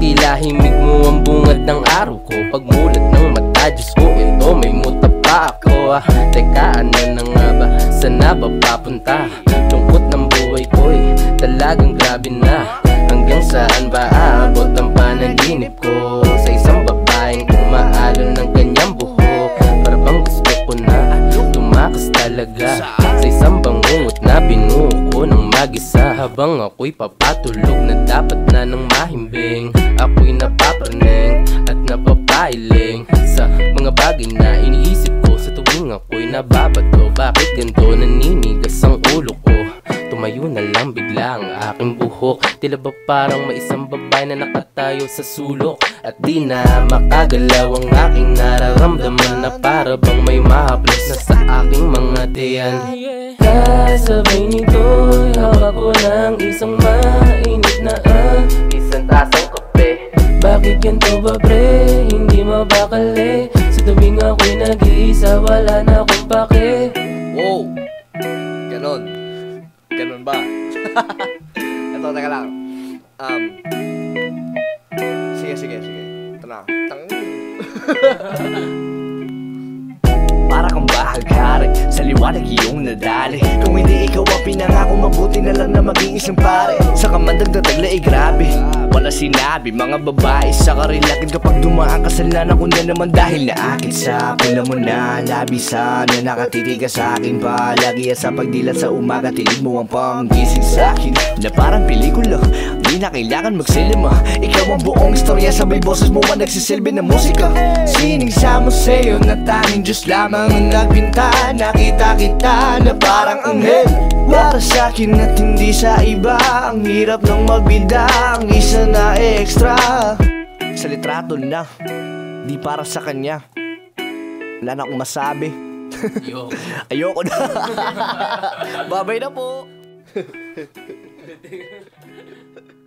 Nilahimig mo ang bungad ng araw ko. Pagmulat ng mata, Diyos ko ito May muta pa ako. Ah Teka, ano na nga ba? Sana ba papunta? Lungkot ng buhay ko'y talagang grabe na. Hanggang saan ba aabot ang panaginip ko? Sa isang babaeng umaalon ng kanyang buhok. Para bang gusto ko na tumakas talaga. Sa isang bangungot na binuo ko ng mag-isa Habang ako'y papatulog na Sa mga bagay na iniisip ko sa tuwing ako'y nababato Bakit ganito naninigas ang ulo ko? Tumayo na lang bigla ang aking buhok Tila ba parang may isang babae na nakatayo sa sulok? At di na makagalaw ang aking nararamdaman Na para bang may mahaplos na sa aking mga tiyan. Kasabay nito'y hawak ko ng isang mainit tuwing ako'y nag-iisa wala na akong pake Wow! Ganon. Ganon ba? Ito, teka lang. Um, sige, sige, sige. Ito na. Tang... Para kang bahaghari Sa liwanag iyong nadali Kung hindi ikaw ang pinangako Mabuti na lang na maging isang pare Sa kamandag na tagla ay grabe Wala sinabi Mga babae sa karilakin Kapag dumaan kasalanan ko na naman Dahil naakit sa pula mo na Labisan na nakatitig ka sa akin Palagi sa pagdilat sa umaga Tinig mo ang panggising sa akin. Na parang pelikula Di na kailangan magsilima. Ikaw ang buong istorya Sabay boses mo ang nagsisilbi ng musika. Sining sa museo na tanging Diyos lamang ang nagpinta. Nakita kita na parang anghel. Sa akin at hindi sa iba. Ang hirap ng magbida Ang isa na extra. Sa litrato na Di para sa kanya. Wala na akong masabi. Yo Ayoko na. Babay na po